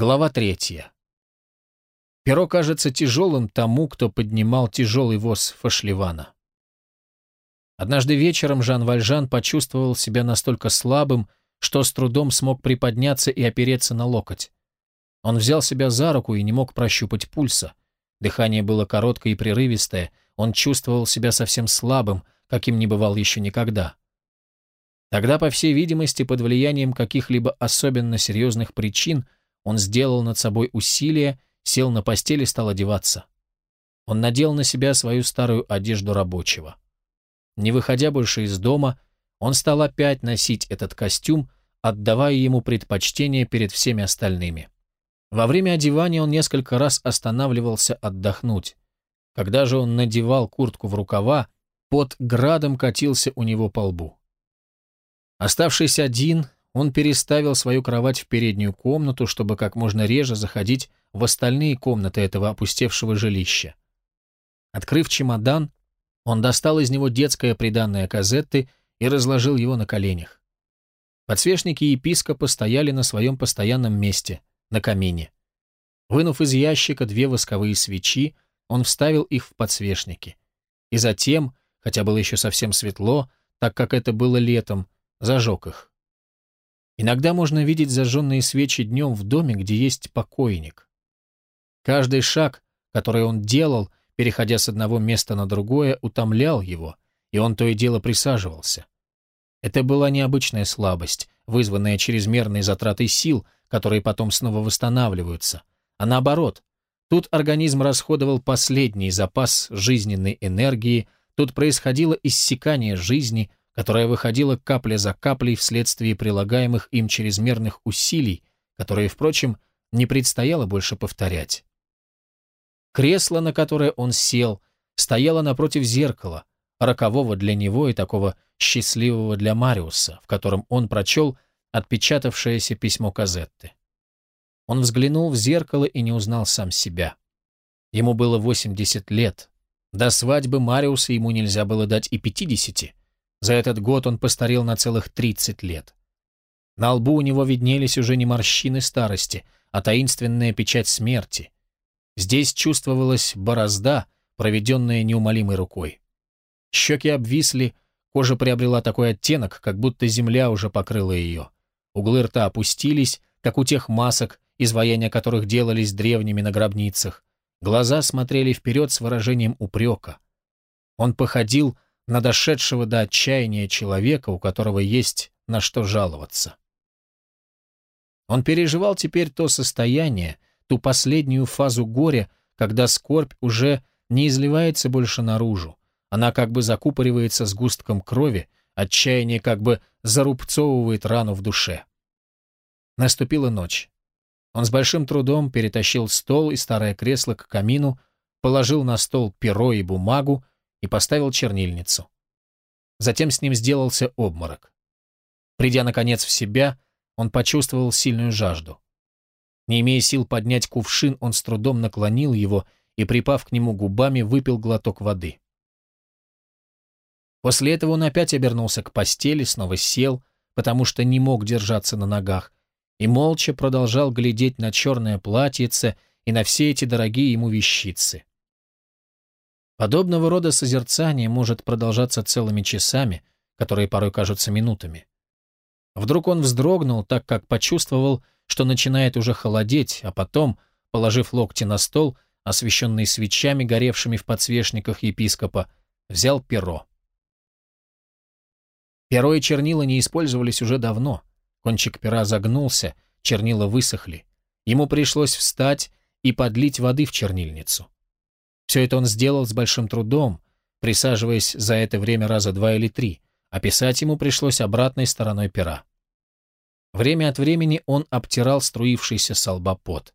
Глава третья. Перо кажется тяжелым тому, кто поднимал тяжелый воз Фашливана. Однажды вечером Жан Вальжан почувствовал себя настолько слабым, что с трудом смог приподняться и опереться на локоть. Он взял себя за руку и не мог прощупать пульса. Дыхание было короткое и прерывистое, он чувствовал себя совсем слабым, каким не бывал еще никогда. Тогда, по всей видимости, под влиянием каких-либо особенно серьезных причин, он сделал над собой усилие, сел на постель и стал одеваться. Он надел на себя свою старую одежду рабочего. Не выходя больше из дома, он стал опять носить этот костюм, отдавая ему предпочтение перед всеми остальными. Во время одевания он несколько раз останавливался отдохнуть. Когда же он надевал куртку в рукава, под градом катился у него по лбу. Оставшись один, он переставил свою кровать в переднюю комнату, чтобы как можно реже заходить в остальные комнаты этого опустевшего жилища. Открыв чемодан, он достал из него детское приданное Казетты и разложил его на коленях. Подсвечники епископа стояли на своем постоянном месте, на камине. Вынув из ящика две восковые свечи, он вставил их в подсвечники. И затем, хотя было еще совсем светло, так как это было летом, зажег их. Иногда можно видеть зажженные свечи днем в доме, где есть покойник. Каждый шаг, который он делал, переходя с одного места на другое, утомлял его, и он то и дело присаживался. Это была необычная слабость, вызванная чрезмерной затратой сил, которые потом снова восстанавливаются, а наоборот, тут организм расходовал последний запас жизненной энергии, тут происходило иссякание жизни, которая выходила капля за каплей вследствие прилагаемых им чрезмерных усилий, которые, впрочем, не предстояло больше повторять. Кресло, на которое он сел, стояло напротив зеркала, рокового для него и такого счастливого для Мариуса, в котором он прочел отпечатавшееся письмо Казетты. Он взглянул в зеркало и не узнал сам себя. Ему было 80 лет. До свадьбы Мариуса ему нельзя было дать и 50. За этот год он постарел на целых 30 лет. На лбу у него виднелись уже не морщины старости, а таинственная печать смерти. Здесь чувствовалась борозда, проведенная неумолимой рукой. Щеки обвисли, кожа приобрела такой оттенок, как будто земля уже покрыла ее. Углы рта опустились, как у тех масок, изваяния которых делались древними на гробницах. Глаза смотрели вперед с выражением упрека. Он походил на дошедшего до отчаяния человека, у которого есть на что жаловаться. Он переживал теперь то состояние, ту последнюю фазу горя, когда скорбь уже не изливается больше наружу, она как бы закупоривается сгустком крови, отчаяние как бы зарубцовывает рану в душе. Наступила ночь. Он с большим трудом перетащил стол и старое кресло к камину, положил на стол перо и бумагу, и поставил чернильницу. Затем с ним сделался обморок. Придя, наконец, в себя, он почувствовал сильную жажду. Не имея сил поднять кувшин, он с трудом наклонил его и, припав к нему губами, выпил глоток воды. После этого он опять обернулся к постели, снова сел, потому что не мог держаться на ногах, и молча продолжал глядеть на черное платьице и на все эти дорогие ему вещицы. Подобного рода созерцание может продолжаться целыми часами, которые порой кажутся минутами. Вдруг он вздрогнул, так как почувствовал, что начинает уже холодеть, а потом, положив локти на стол, освещенный свечами, горевшими в подсвечниках епископа, взял перо. Перо и чернила не использовались уже давно. Кончик пера загнулся, чернила высохли. Ему пришлось встать и подлить воды в чернильницу. Все это он сделал с большим трудом, присаживаясь за это время раза два или три, а писать ему пришлось обратной стороной пера. Время от времени он обтирал струившийся со лба пот.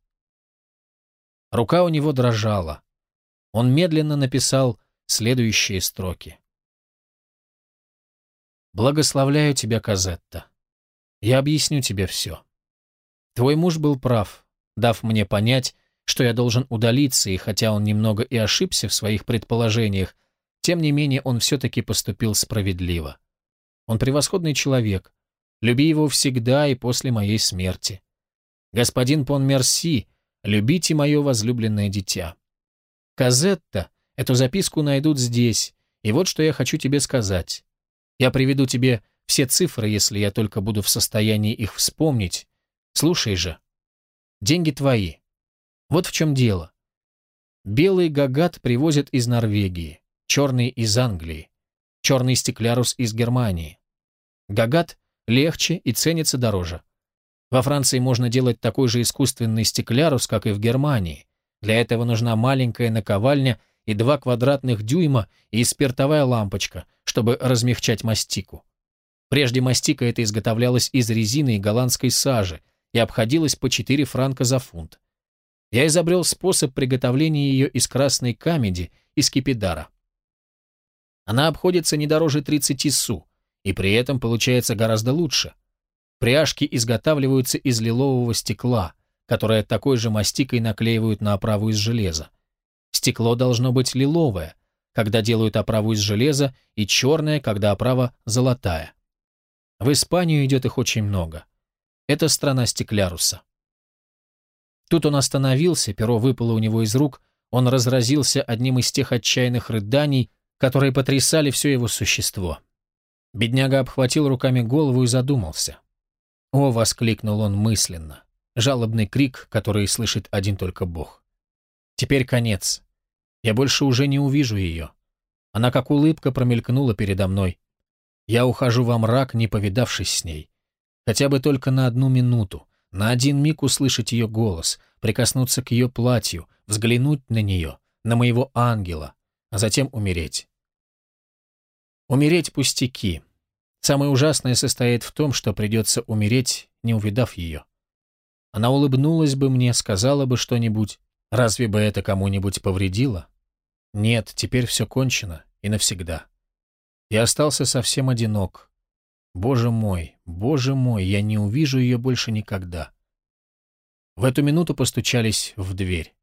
Рука у него дрожала. Он медленно написал следующие строки. «Благословляю тебя, Казетта. Я объясню тебе все. Твой муж был прав, дав мне понять, что я должен удалиться, и хотя он немного и ошибся в своих предположениях, тем не менее он все-таки поступил справедливо. Он превосходный человек. Люби его всегда и после моей смерти. Господин Понмерси, любите мое возлюбленное дитя. Казетта, эту записку найдут здесь, и вот что я хочу тебе сказать. Я приведу тебе все цифры, если я только буду в состоянии их вспомнить. Слушай же. Деньги твои. Вот в чем дело. Белый гагат привозят из Норвегии, черный из Англии, черный стеклярус из Германии. Гагат легче и ценится дороже. Во Франции можно делать такой же искусственный стеклярус, как и в Германии. Для этого нужна маленькая наковальня и два квадратных дюйма и спиртовая лампочка, чтобы размягчать мастику. Прежде мастика это изготовлялась из резины и голландской сажи и обходилась по 4 франка за фунт. Я изобрел способ приготовления ее из красной камеди и скипидара. Она обходится не дороже 30 су, и при этом получается гораздо лучше. Пряжки изготавливаются из лилового стекла, которое такой же мастикой наклеивают на оправу из железа. Стекло должно быть лиловое, когда делают оправу из железа, и черное, когда оправа золотая. В Испанию идет их очень много. Это страна стекляруса. Тут он остановился, перо выпало у него из рук, он разразился одним из тех отчаянных рыданий, которые потрясали все его существо. Бедняга обхватил руками голову и задумался. «О!» — воскликнул он мысленно. Жалобный крик, который слышит один только Бог. «Теперь конец. Я больше уже не увижу ее. Она как улыбка промелькнула передо мной. Я ухожу во мрак, не повидавшись с ней. Хотя бы только на одну минуту, на один миг услышать ее голос, прикоснуться к ее платью, взглянуть на нее, на моего ангела, а затем умереть. Умереть пустяки. Самое ужасное состоит в том, что придется умереть, не увидав ее. Она улыбнулась бы мне, сказала бы что-нибудь. Разве бы это кому-нибудь повредило? Нет, теперь все кончено и навсегда. Я остался совсем одинок. Боже мой, боже мой, я не увижу ее больше никогда. В эту минуту постучались в дверь.